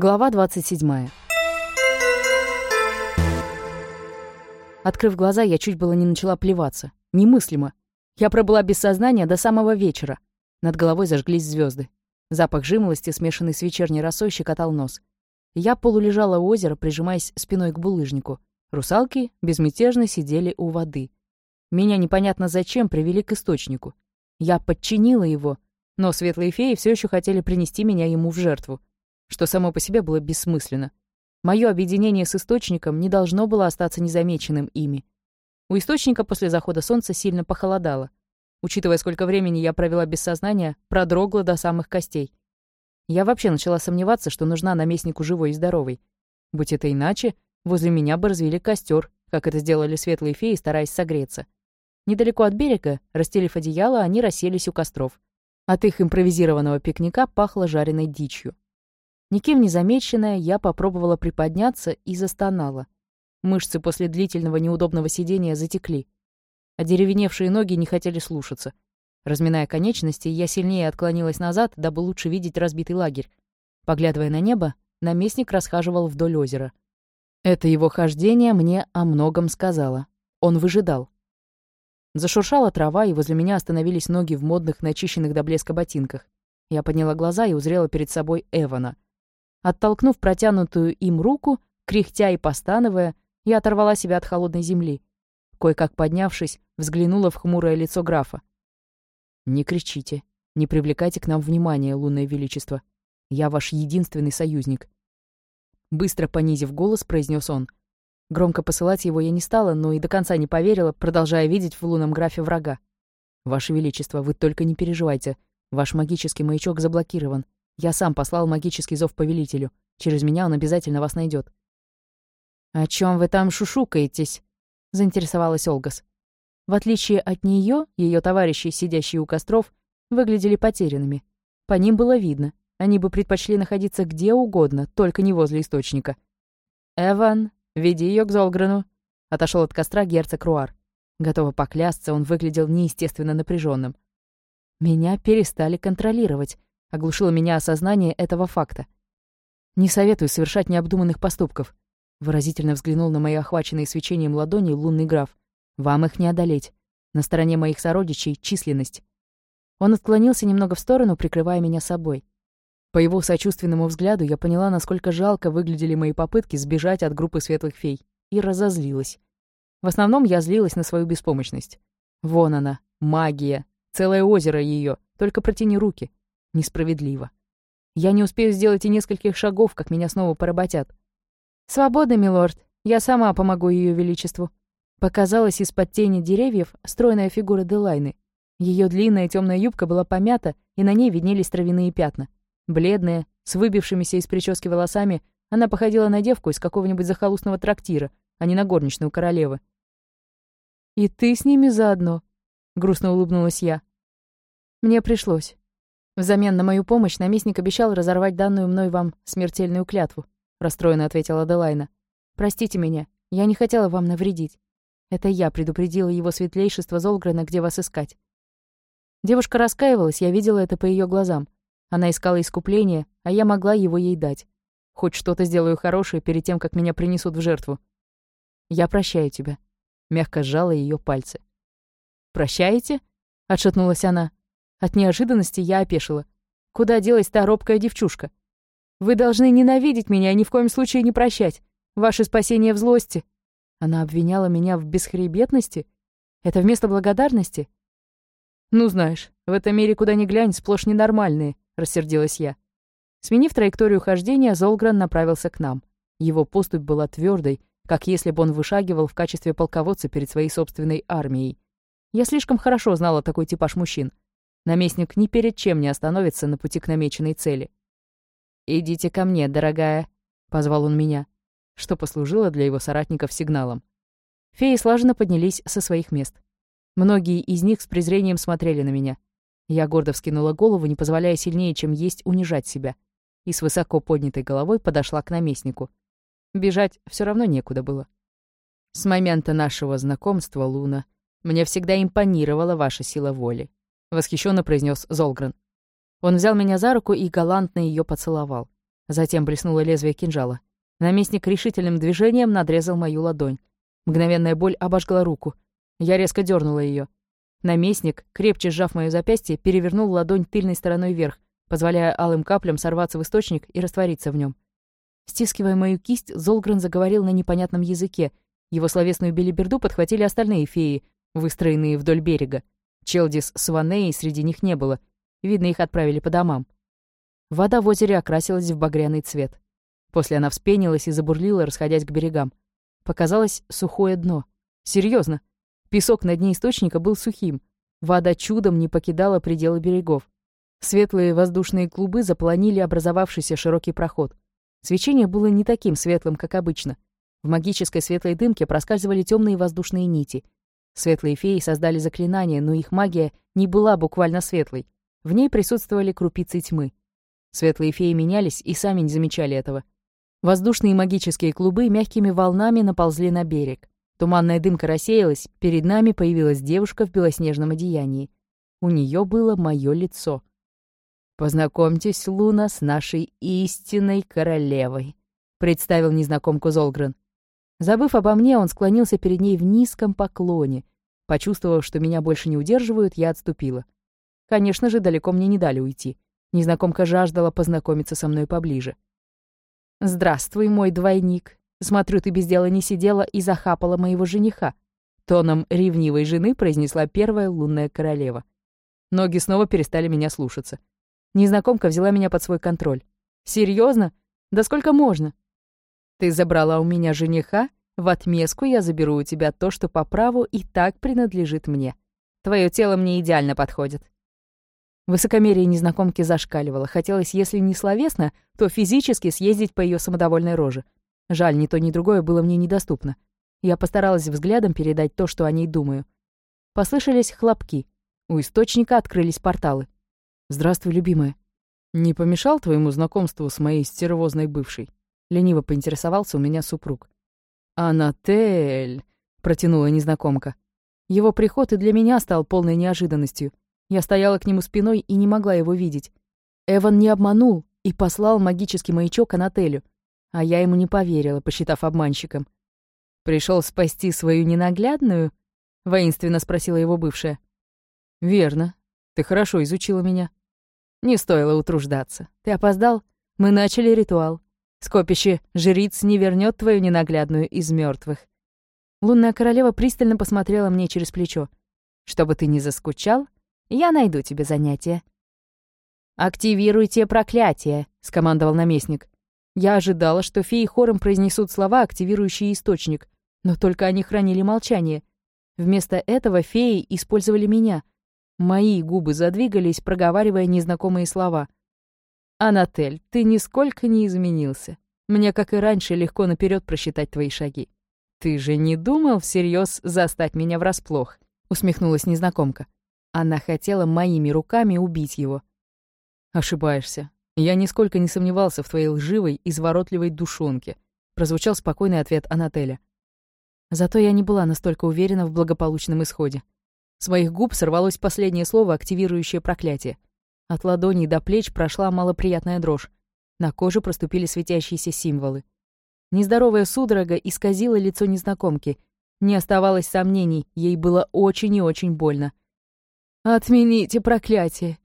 Глава 27. Открыв глаза, я чуть было не начала плеваться. Немыслимо. Я пробыла без сознания до самого вечера. Над головой зажглись звезды. Запах жимолости, смешанный с вечерней росой, щекотал нос. Я полулежала у озера, прижимаясь спиной к булыжнику. Русалки безмятежно сидели у воды. Меня непонятно зачем привели к источнику. Я подчинила его, но светлые феи все еще хотели принести меня ему в жертву что само по себе было бессмысленно. Мое объединение с источником не должно было остаться незамеченным ими. У источника после захода солнца сильно похолодало. Учитывая, сколько времени я провела без сознания, продрогла до самых костей. Я вообще начала сомневаться, что нужна наместнику живой и здоровой. Будь это иначе, возле меня бы развели костер, как это сделали светлые феи, стараясь согреться. Недалеко от берега, расстелив одеяло, они расселись у костров. От их импровизированного пикника пахло жареной дичью. Никем не замеченная, я попробовала приподняться и застонала. Мышцы после длительного неудобного сидения затекли. а деревеневшие ноги не хотели слушаться. Разминая конечности, я сильнее отклонилась назад, дабы лучше видеть разбитый лагерь. Поглядывая на небо, наместник расхаживал вдоль озера. Это его хождение мне о многом сказало. Он выжидал. Зашуршала трава, и возле меня остановились ноги в модных, начищенных до блеска ботинках. Я подняла глаза и узрела перед собой Эвана — Оттолкнув протянутую им руку, кряхтя и постановая, я оторвала себя от холодной земли. Кое-как поднявшись, взглянула в хмурое лицо графа. «Не кричите, не привлекайте к нам внимания, лунное величество. Я ваш единственный союзник». Быстро понизив голос, произнес он. Громко посылать его я не стала, но и до конца не поверила, продолжая видеть в лунном графе врага. «Ваше Величество, вы только не переживайте. Ваш магический маячок заблокирован. Я сам послал магический зов повелителю. Через меня он обязательно вас найдет. «О чем вы там шушукаетесь?» — заинтересовалась Олгас. В отличие от нее, ее товарищи, сидящие у костров, выглядели потерянными. По ним было видно. Они бы предпочли находиться где угодно, только не возле источника. «Эван, веди ее к Золгрену», — отошел от костра герцог Руар. Готова поклясться, он выглядел неестественно напряженным. Меня перестали контролировать. Оглушило меня осознание этого факта. «Не советую совершать необдуманных поступков», — выразительно взглянул на мои охваченные свечением ладони лунный граф. «Вам их не одолеть. На стороне моих сородичей — численность». Он отклонился немного в сторону, прикрывая меня собой. По его сочувственному взгляду я поняла, насколько жалко выглядели мои попытки сбежать от группы светлых фей, и разозлилась. В основном я злилась на свою беспомощность. Вон она, магия, целое озеро ее, только протяни руки. Несправедливо. Я не успею сделать и нескольких шагов, как меня снова поработят. «Свобода, милорд. Я сама помогу Ее Величеству». Показалась из-под тени деревьев стройная фигура Делайны. Ее длинная темная юбка была помята, и на ней виднелись травяные пятна. Бледная, с выбившимися из прически волосами, она походила на девку из какого-нибудь захолустного трактира, а не на горничную королевы. «И ты с ними заодно?» — грустно улыбнулась я. «Мне пришлось. «Взамен на мою помощь наместник обещал разорвать данную мной вам смертельную клятву», — расстроенно ответила Аделайна. «Простите меня, я не хотела вам навредить. Это я предупредила его светлейшество Золгрена, где вас искать». Девушка раскаивалась, я видела это по ее глазам. Она искала искупление, а я могла его ей дать. Хоть что-то сделаю хорошее перед тем, как меня принесут в жертву. «Я прощаю тебя», — мягко сжала ее пальцы. «Прощаете?» — отшатнулась она. От неожиданности я опешила. Куда делась та робкая девчушка? Вы должны ненавидеть меня и ни в коем случае не прощать. Ваше спасение в злости. Она обвиняла меня в бесхребетности? Это вместо благодарности? Ну, знаешь, в этом мире куда ни глянь, сплошь ненормальные, рассердилась я. Сменив траекторию хождения, Золгран направился к нам. Его поступь была твердой, как если бы он вышагивал в качестве полководца перед своей собственной армией. Я слишком хорошо знала такой типаж мужчин — Наместник ни перед чем не остановится на пути к намеченной цели. «Идите ко мне, дорогая», — позвал он меня, что послужило для его соратников сигналом. Феи слаженно поднялись со своих мест. Многие из них с презрением смотрели на меня. Я гордо вскинула голову, не позволяя сильнее, чем есть, унижать себя, и с высоко поднятой головой подошла к наместнику. Бежать все равно некуда было. С момента нашего знакомства, Луна, мне всегда импонировала ваша сила воли. — восхищенно произнес Золгрен. Он взял меня за руку и галантно ее поцеловал. Затем блеснуло лезвие кинжала. Наместник решительным движением надрезал мою ладонь. Мгновенная боль обожгла руку. Я резко дернула ее. Наместник, крепче сжав мое запястье, перевернул ладонь тыльной стороной вверх, позволяя алым каплям сорваться в источник и раствориться в нем. Стискивая мою кисть, Золгрен заговорил на непонятном языке. Его словесную белиберду подхватили остальные феи, выстроенные вдоль берега. Челдис с Ванеей среди них не было. Видно, их отправили по домам. Вода в озере окрасилась в багряный цвет. После она вспенилась и забурлила, расходясь к берегам. Показалось сухое дно. Серьезно, Песок на дне источника был сухим. Вода чудом не покидала пределы берегов. Светлые воздушные клубы заполонили образовавшийся широкий проход. Свечение было не таким светлым, как обычно. В магической светлой дымке проскальзывали темные воздушные нити. Светлые феи создали заклинание, но их магия не была буквально светлой. В ней присутствовали крупицы тьмы. Светлые феи менялись и сами не замечали этого. Воздушные магические клубы мягкими волнами наползли на берег. Туманная дымка рассеялась, перед нами появилась девушка в белоснежном одеянии. У нее было мое лицо. «Познакомьтесь, Луна, с нашей истинной королевой», — представил незнакомку Золгрен. Забыв обо мне, он склонился перед ней в низком поклоне. Почувствовав, что меня больше не удерживают, я отступила. Конечно же, далеко мне не дали уйти. Незнакомка жаждала познакомиться со мной поближе. «Здравствуй, мой двойник», Смотрю, ты без дела не сидела и захапала моего жениха. Тоном ревнивой жены произнесла первая лунная королева. Ноги снова перестали меня слушаться. Незнакомка взяла меня под свой контроль. Серьезно? Да сколько можно? Ты забрала у меня жениха? В отместку я заберу у тебя то, что по праву и так принадлежит мне. Твое тело мне идеально подходит. Высокомерие незнакомки зашкаливало. Хотелось, если не словесно, то физически съездить по ее самодовольной роже — Жаль, ни то, ни другое было мне недоступно. Я постаралась взглядом передать то, что о ней думаю. Послышались хлопки. У источника открылись порталы. «Здравствуй, любимая. Не помешал твоему знакомству с моей стервозной бывшей?» Лениво поинтересовался у меня супруг. «Анатель!» — протянула незнакомка. Его приход и для меня стал полной неожиданностью. Я стояла к нему спиной и не могла его видеть. Эван не обманул и послал магический маячок Анателю — а я ему не поверила, посчитав обманщиком. Пришел спасти свою ненаглядную?» — воинственно спросила его бывшая. «Верно. Ты хорошо изучила меня». «Не стоило утруждаться. Ты опоздал? Мы начали ритуал. Скопище жриц не вернет твою ненаглядную из мертвых. Лунная королева пристально посмотрела мне через плечо. «Чтобы ты не заскучал, я найду тебе занятие». «Активируйте проклятие», — скомандовал наместник. Я ожидала, что феи хором произнесут слова, активирующие источник, но только они хранили молчание. Вместо этого феи использовали меня. Мои губы задвигались, проговаривая незнакомые слова. «Анатель, ты нисколько не изменился. Мне, как и раньше, легко наперед просчитать твои шаги. Ты же не думал всерьез застать меня врасплох?» — усмехнулась незнакомка. Она хотела моими руками убить его. «Ошибаешься. «Я нисколько не сомневался в твоей лживой, изворотливой душонке», — прозвучал спокойный ответ Анателя. Зато я не была настолько уверена в благополучном исходе. С моих губ сорвалось последнее слово, активирующее проклятие. От ладоней до плеч прошла малоприятная дрожь. На коже проступили светящиеся символы. Нездоровая судорога исказила лицо незнакомки. Не оставалось сомнений, ей было очень и очень больно. «Отмените проклятие!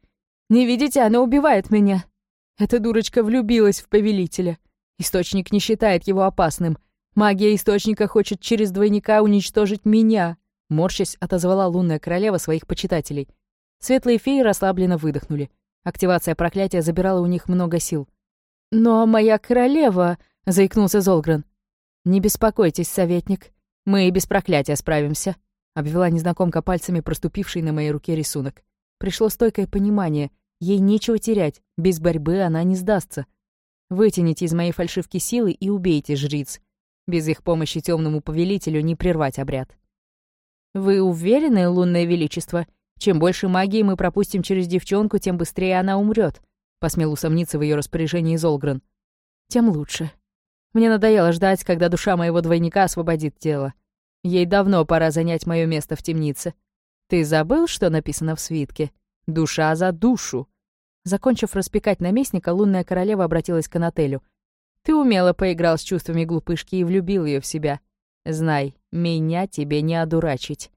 Не видите, оно убивает меня!» Эта дурочка влюбилась в повелителя. Источник не считает его опасным. Магия Источника хочет через двойника уничтожить меня. Морщась отозвала лунная королева своих почитателей. Светлые феи расслабленно выдохнули. Активация проклятия забирала у них много сил. «Но моя королева...» — заикнулся Золгрен. «Не беспокойтесь, советник. Мы и без проклятия справимся», — обвела незнакомка пальцами проступивший на моей руке рисунок. Пришло стойкое понимание — Ей нечего терять, без борьбы она не сдастся. Вытяните из моей фальшивки силы и убейте жриц. Без их помощи темному повелителю не прервать обряд. Вы уверены, лунное величество? Чем больше магии мы пропустим через девчонку, тем быстрее она умрет. посмел усомниться в ее распоряжении Золгрен. Тем лучше. Мне надоело ждать, когда душа моего двойника освободит тело. Ей давно пора занять мое место в темнице. Ты забыл, что написано в свитке? Душа за душу. Закончив распекать наместника, лунная королева обратилась к Анателю. «Ты умело поиграл с чувствами глупышки и влюбил ее в себя. Знай, меня тебе не одурачить».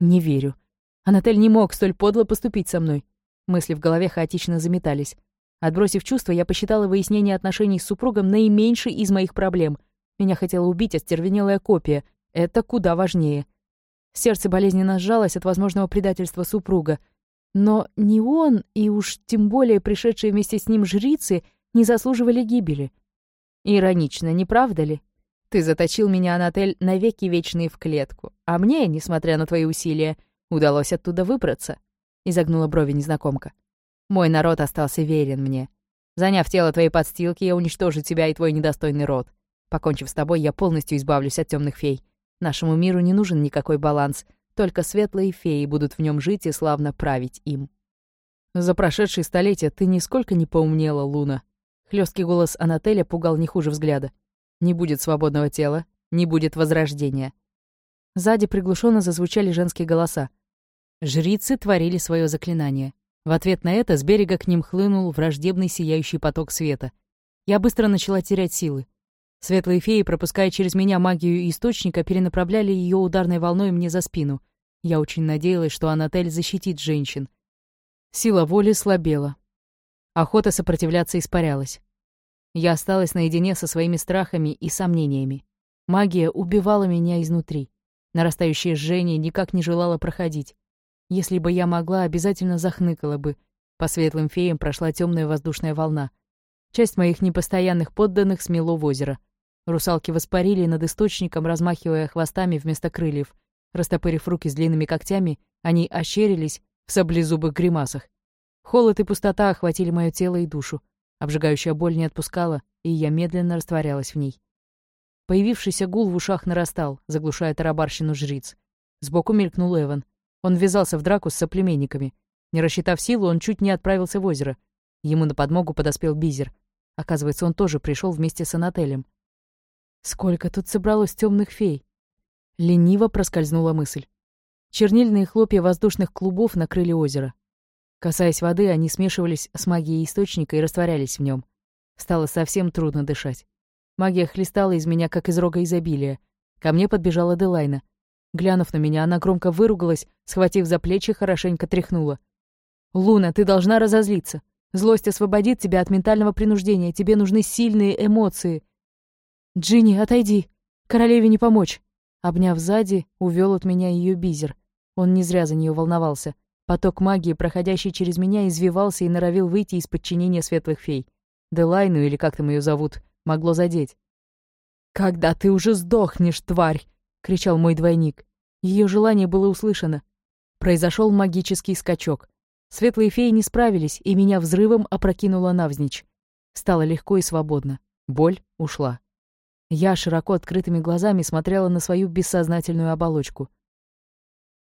«Не верю. Анатель не мог столь подло поступить со мной». Мысли в голове хаотично заметались. Отбросив чувства, я посчитала выяснение отношений с супругом наименьшей из моих проблем. Меня хотела убить остервенелая копия. Это куда важнее. Сердце болезненно сжалось от возможного предательства супруга. Но ни он, и уж тем более пришедшие вместе с ним жрицы, не заслуживали гибели. Иронично, не правда ли? Ты заточил меня, Анатель, навеки вечные в клетку, а мне, несмотря на твои усилия, удалось оттуда выбраться. Изогнула брови незнакомка. Мой народ остался верен мне. Заняв тело твоей подстилки, я уничтожу тебя и твой недостойный род. Покончив с тобой, я полностью избавлюсь от темных фей. Нашему миру не нужен никакой баланс, только светлые феи будут в нем жить и славно править им. За прошедшие столетия ты нисколько не поумнела, Луна. Хлесткий голос Анателя пугал не хуже взгляда. Не будет свободного тела, не будет возрождения. Сзади приглушенно зазвучали женские голоса. Жрицы творили свое заклинание. В ответ на это с берега к ним хлынул враждебный сияющий поток света. Я быстро начала терять силы. Светлые феи, пропуская через меня магию источника, перенаправляли ее ударной волной мне за спину. Я очень надеялась, что Анатель защитит женщин. Сила воли слабела. Охота сопротивляться испарялась. Я осталась наедине со своими страхами и сомнениями. Магия убивала меня изнутри. Нарастающее жжение никак не желало проходить. Если бы я могла, обязательно захныкала бы. По светлым феям прошла темная воздушная волна. Часть моих непостоянных подданных смело в озеро. Русалки воспарили над источником, размахивая хвостами вместо крыльев. Растопырив руки с длинными когтями, они ощерились в саблезубых гримасах. Холод и пустота охватили мое тело и душу. Обжигающая боль не отпускала, и я медленно растворялась в ней. Появившийся гул в ушах нарастал, заглушая тарабарщину жриц. Сбоку мелькнул Эван. Он ввязался в драку с соплеменниками. Не рассчитав силу, он чуть не отправился в озеро. Ему на подмогу подоспел Бизер. Оказывается, он тоже пришел вместе с Анателем. «Сколько тут собралось темных фей?» Лениво проскользнула мысль. Чернильные хлопья воздушных клубов накрыли озеро. Касаясь воды, они смешивались с магией источника и растворялись в нем. Стало совсем трудно дышать. Магия хлестала из меня, как из рога изобилия. Ко мне подбежала Делайна. Глянув на меня, она громко выругалась, схватив за плечи, хорошенько тряхнула. «Луна, ты должна разозлиться. Злость освободит тебя от ментального принуждения. Тебе нужны сильные эмоции». «Джинни, отойди. Королеве не помочь». Обняв сзади, увел от меня ее бизер. Он не зря за нее волновался. Поток магии, проходящий через меня, извивался и норовил выйти из подчинения светлых фей. Делайну, или как там ее зовут, могло задеть. «Когда ты уже сдохнешь, тварь!» — кричал мой двойник. Ее желание было услышано. Произошел магический скачок. Светлые феи не справились, и меня взрывом опрокинуло навзничь. Стало легко и свободно. Боль ушла. Я широко открытыми глазами смотрела на свою бессознательную оболочку.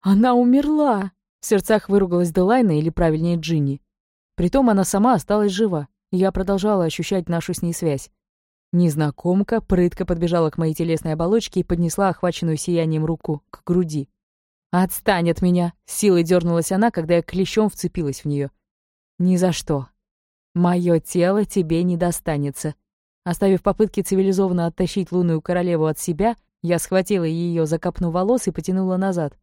«Она умерла!» — в сердцах выругалась Делайна, или правильнее Джинни. Притом она сама осталась жива, и я продолжала ощущать нашу с ней связь. Незнакомка прытко подбежала к моей телесной оболочке и поднесла охваченную сиянием руку к груди. «Отстань от меня!» — силой дернулась она, когда я клещом вцепилась в нее. «Ни за что. Мое тело тебе не достанется». Оставив попытки цивилизованно оттащить лунную королеву от себя, я схватила ее за копну волос и потянула назад.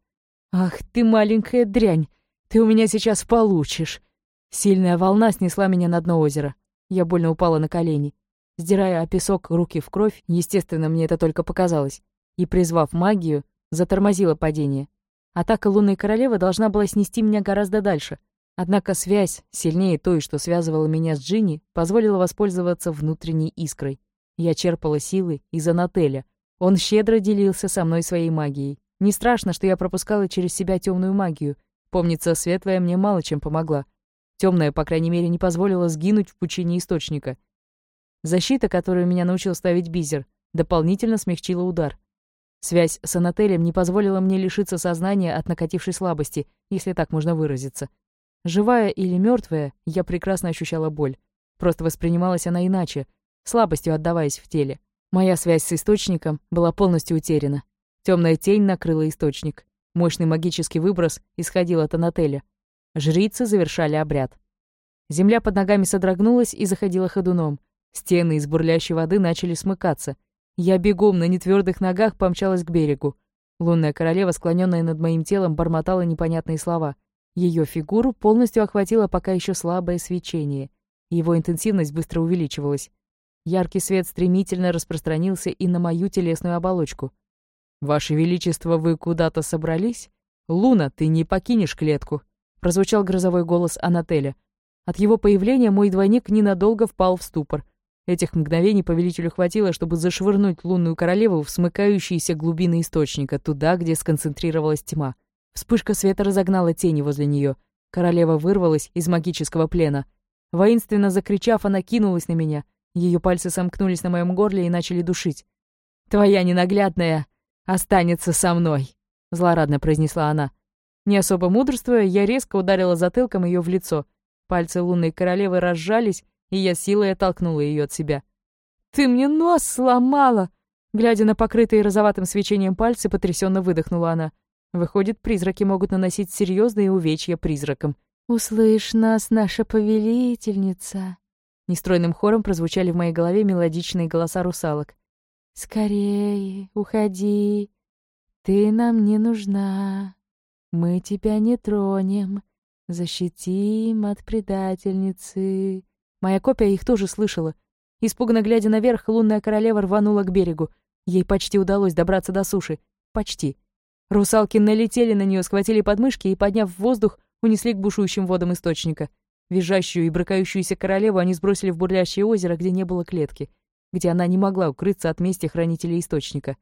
«Ах ты маленькая дрянь! Ты у меня сейчас получишь!» Сильная волна снесла меня на дно озера. Я больно упала на колени. Сдирая о песок руки в кровь, естественно, мне это только показалось, и, призвав магию, затормозила падение. Атака лунной королевы должна была снести меня гораздо дальше. Однако связь, сильнее той, что связывала меня с Джинни, позволила воспользоваться внутренней искрой. Я черпала силы из Анателя. Он щедро делился со мной своей магией. Не страшно, что я пропускала через себя темную магию. Помнится, светлая мне мало чем помогла. Темная, по крайней мере, не позволила сгинуть в пучине источника — Защита, которую меня научил ставить Бизер, дополнительно смягчила удар. Связь с Анателем не позволила мне лишиться сознания от накатившей слабости, если так можно выразиться. Живая или мертвая, я прекрасно ощущала боль. Просто воспринималась она иначе, слабостью отдаваясь в теле. Моя связь с источником была полностью утеряна. Темная тень накрыла источник. Мощный магический выброс исходил от Анателя. Жрицы завершали обряд. Земля под ногами содрогнулась и заходила ходуном. Стены из бурлящей воды начали смыкаться. Я бегом на нетвердых ногах помчалась к берегу. Лунная королева, склоненная над моим телом, бормотала непонятные слова. Ее фигуру полностью охватило пока еще слабое свечение. Его интенсивность быстро увеличивалась. Яркий свет стремительно распространился и на мою телесную оболочку. «Ваше Величество, вы куда-то собрались? Луна, ты не покинешь клетку!» Прозвучал грозовой голос Анателя. От его появления мой двойник ненадолго впал в ступор. Этих мгновений повелителю хватило, чтобы зашвырнуть лунную королеву в смыкающиеся глубины источника, туда, где сконцентрировалась тьма. Вспышка света разогнала тени возле нее. Королева вырвалась из магического плена. Воинственно закричав, она кинулась на меня. Ее пальцы сомкнулись на моем горле и начали душить. «Твоя ненаглядная останется со мной», — злорадно произнесла она. Не особо мудрствуя, я резко ударила затылком ее в лицо. Пальцы лунной королевы разжались, и я силой оттолкнула ее от себя. «Ты мне нос сломала!» Глядя на покрытые розоватым свечением пальцы, потрясенно выдохнула она. Выходит, призраки могут наносить серьезные увечья призракам. «Услышь нас, наша повелительница!» Нестройным хором прозвучали в моей голове мелодичные голоса русалок. «Скорее, уходи, ты нам не нужна, мы тебя не тронем, защитим от предательницы». Моя копия их тоже слышала. Испуганно глядя наверх, лунная королева рванула к берегу. Ей почти удалось добраться до суши. Почти. Русалки налетели на нее, схватили подмышки и, подняв в воздух, унесли к бушующим водам источника. Визжащую и брыкающуюся королеву они сбросили в бурлящее озеро, где не было клетки, где она не могла укрыться от мести хранителей источника.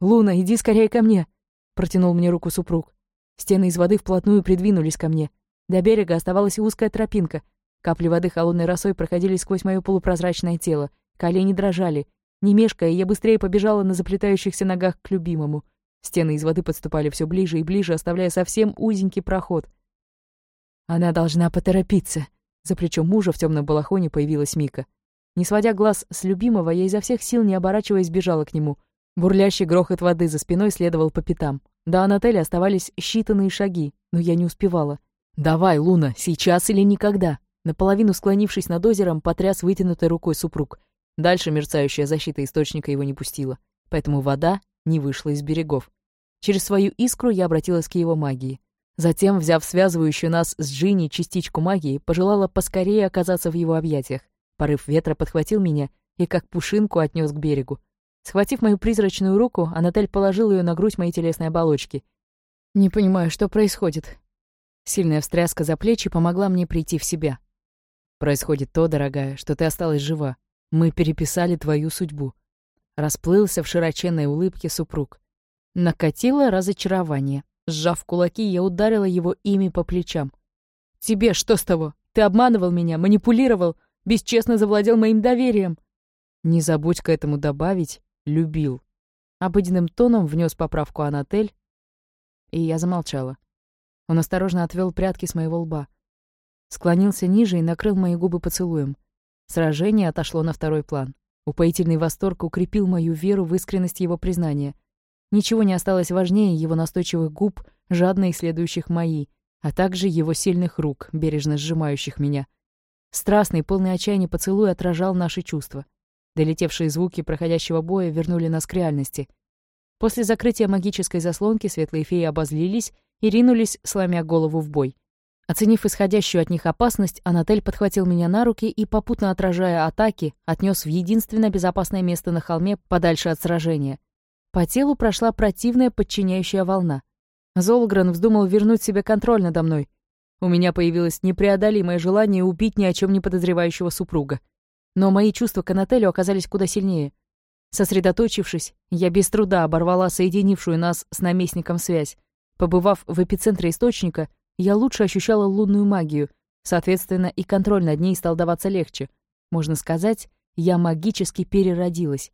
«Луна, иди скорее ко мне!» — протянул мне руку супруг. Стены из воды вплотную придвинулись ко мне. До берега оставалась узкая тропинка. Капли воды холодной росой проходили сквозь мое полупрозрачное тело. Колени дрожали. Не мешкая, я быстрее побежала на заплетающихся ногах к любимому. Стены из воды подступали все ближе и ближе, оставляя совсем узенький проход — она должна поторопиться. За плечом мужа в темном балахоне появилась Мика. Не сводя глаз с любимого, я изо всех сил, не оборачиваясь, бежала к нему. Бурлящий грохот воды за спиной следовал по пятам. До Анателя оставались считанные шаги, но я не успевала. «Давай, Луна, сейчас или никогда!» Наполовину склонившись над озером, потряс вытянутой рукой супруг. Дальше мерцающая защита источника его не пустила, поэтому вода не вышла из берегов. Через свою искру я обратилась к его магии. Затем, взяв связывающую нас с Джинни частичку магии, пожелала поскорее оказаться в его объятиях. Порыв ветра подхватил меня и как пушинку отнес к берегу. Схватив мою призрачную руку, Анатель положил ее на грудь моей телесной оболочки. «Не понимаю, что происходит». Сильная встряска за плечи помогла мне прийти в себя. «Происходит то, дорогая, что ты осталась жива. Мы переписали твою судьбу». Расплылся в широченной улыбке супруг. Накатило разочарование. Сжав кулаки, я ударила его ими по плечам. «Тебе что с того? Ты обманывал меня, манипулировал, бесчестно завладел моим доверием». Не забудь к этому добавить «любил». Обыденным тоном внес поправку Анатель, и я замолчала. Он осторожно отвел прятки с моего лба. Склонился ниже и накрыл мои губы поцелуем. Сражение отошло на второй план. Упоительный восторг укрепил мою веру в искренность его признания — Ничего не осталось важнее его настойчивых губ, жадно исследующих мои, а также его сильных рук, бережно сжимающих меня. Страстный, полный отчаяния поцелуй отражал наши чувства. Долетевшие звуки проходящего боя вернули нас к реальности. После закрытия магической заслонки светлые феи обозлились и ринулись, сломя голову в бой. Оценив исходящую от них опасность, Анатель подхватил меня на руки и, попутно отражая атаки, отнес в единственно безопасное место на холме подальше от сражения — по телу прошла противная подчиняющая волна. Золгрен вздумал вернуть себе контроль надо мной. У меня появилось непреодолимое желание убить ни о чем не подозревающего супруга. Но мои чувства к Анателю оказались куда сильнее. Сосредоточившись, я без труда оборвала соединившую нас с наместником связь. Побывав в эпицентре источника, я лучше ощущала лунную магию, соответственно, и контроль над ней стал даваться легче. Можно сказать, я магически переродилась.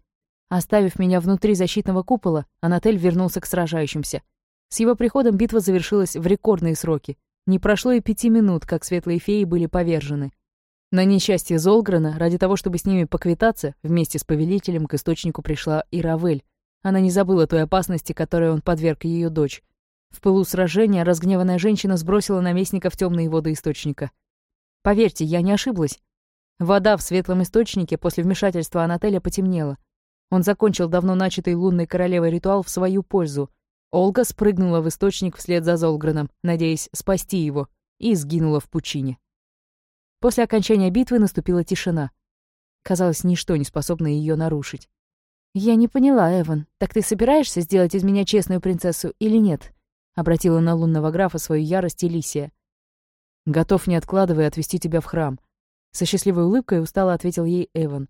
Оставив меня внутри защитного купола, Анатель вернулся к сражающимся. С его приходом битва завершилась в рекордные сроки. Не прошло и пяти минут, как светлые феи были повержены. На несчастье Золгрена, ради того, чтобы с ними поквитаться, вместе с повелителем к источнику пришла и Равель. Она не забыла той опасности, которой он подверг ее дочь. В пылу сражения разгневанная женщина сбросила наместника в темные воды источника. Поверьте, я не ошиблась. Вода в светлом источнике после вмешательства Анателя потемнела. Он закончил давно начатый лунной королевой ритуал в свою пользу. Олга спрыгнула в источник вслед за Золграном, надеясь спасти его, и сгинула в пучине. После окончания битвы наступила тишина. Казалось, ничто не способно ее нарушить. «Я не поняла, Эван, так ты собираешься сделать из меня честную принцессу или нет?» Обратила на лунного графа свою ярость Элисия. «Готов, не откладывая, отвести тебя в храм». Со счастливой улыбкой устало ответил ей Эван.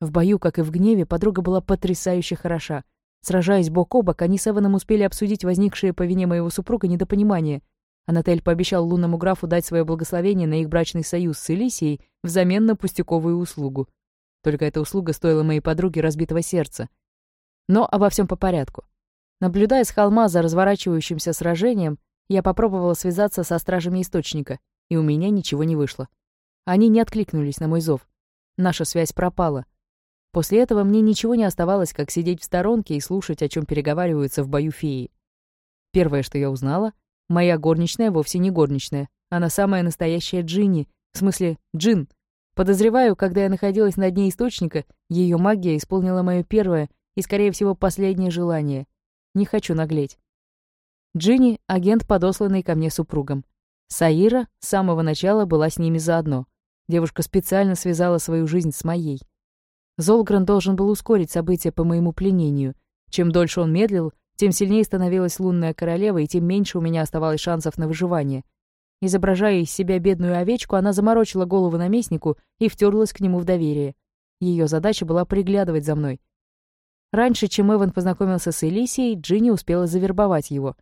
В бою, как и в гневе, подруга была потрясающе хороша. Сражаясь бок о бок, они с Эваном успели обсудить возникшие по вине моего супруга недопонимание. Анатель пообещал лунному графу дать свое благословение на их брачный союз с Элисией взамен на пустяковую услугу. Только эта услуга стоила моей подруге разбитого сердца. Но обо всем по порядку. Наблюдая с холма за разворачивающимся сражением, я попробовала связаться со стражами Источника, и у меня ничего не вышло. Они не откликнулись на мой зов. Наша связь пропала. После этого мне ничего не оставалось, как сидеть в сторонке и слушать, о чем переговариваются в бою феи. Первое, что я узнала, моя горничная вовсе не горничная. Она самая настоящая Джинни, в смысле Джин, Подозреваю, когда я находилась на дне источника, ее магия исполнила мое первое и, скорее всего, последнее желание. Не хочу наглеть. Джинни — агент, подосланный ко мне супругом. Саира с самого начала была с ними заодно. Девушка специально связала свою жизнь с моей. Золгран должен был ускорить события по моему пленению. Чем дольше он медлил, тем сильнее становилась лунная королева, и тем меньше у меня оставалось шансов на выживание. Изображая из себя бедную овечку, она заморочила голову наместнику и втерлась к нему в доверие. Ее задача была приглядывать за мной. Раньше, чем Эван познакомился с Элисией, Джинни успела завербовать его.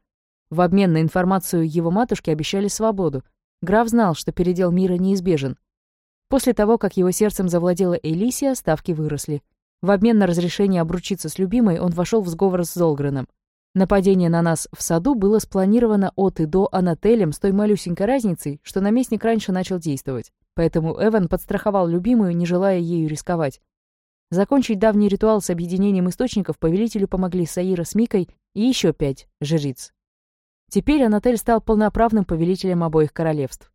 В обмен на информацию его матушки обещали свободу. Граф знал, что передел мира неизбежен. После того, как его сердцем завладела Элисия, ставки выросли. В обмен на разрешение обручиться с любимой, он вошел в сговор с Золгреном. Нападение на нас в саду было спланировано от и до Анателем с той малюсенькой разницей, что наместник раньше начал действовать. Поэтому Эван подстраховал любимую, не желая ею рисковать. Закончить давний ритуал с объединением источников повелителю помогли Саира с Микой и еще пять жриц. Теперь Анатель стал полноправным повелителем обоих королевств.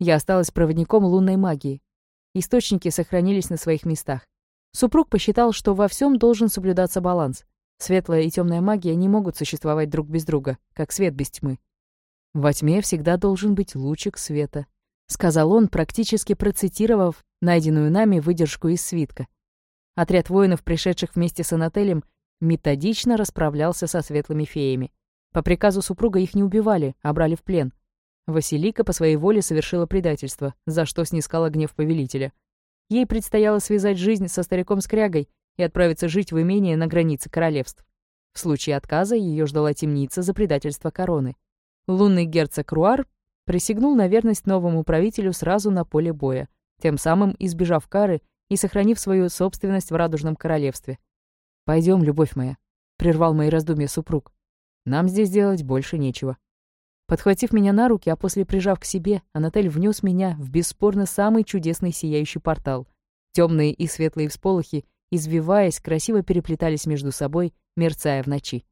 Я осталась проводником лунной магии. Источники сохранились на своих местах. Супруг посчитал, что во всем должен соблюдаться баланс. Светлая и темная магия не могут существовать друг без друга, как свет без тьмы. «Во тьме всегда должен быть лучик света», — сказал он, практически процитировав найденную нами выдержку из свитка. Отряд воинов, пришедших вместе с Анателем, методично расправлялся со светлыми феями. По приказу супруга их не убивали, а брали в плен. Василика по своей воле совершила предательство, за что снискала гнев повелителя. Ей предстояло связать жизнь со стариком Скрягой и отправиться жить в имение на границе королевств. В случае отказа ее ждала темница за предательство короны. Лунный герцог Руар присягнул на верность новому правителю сразу на поле боя, тем самым избежав кары и сохранив свою собственность в Радужном королевстве. Пойдем, любовь моя», — прервал мои раздумья супруг. «Нам здесь делать больше нечего». Подхватив меня на руки, а после прижав к себе, Анатель внес меня в бесспорно самый чудесный сияющий портал. Темные и светлые всполохи извиваясь, красиво переплетались между собой, мерцая в ночи.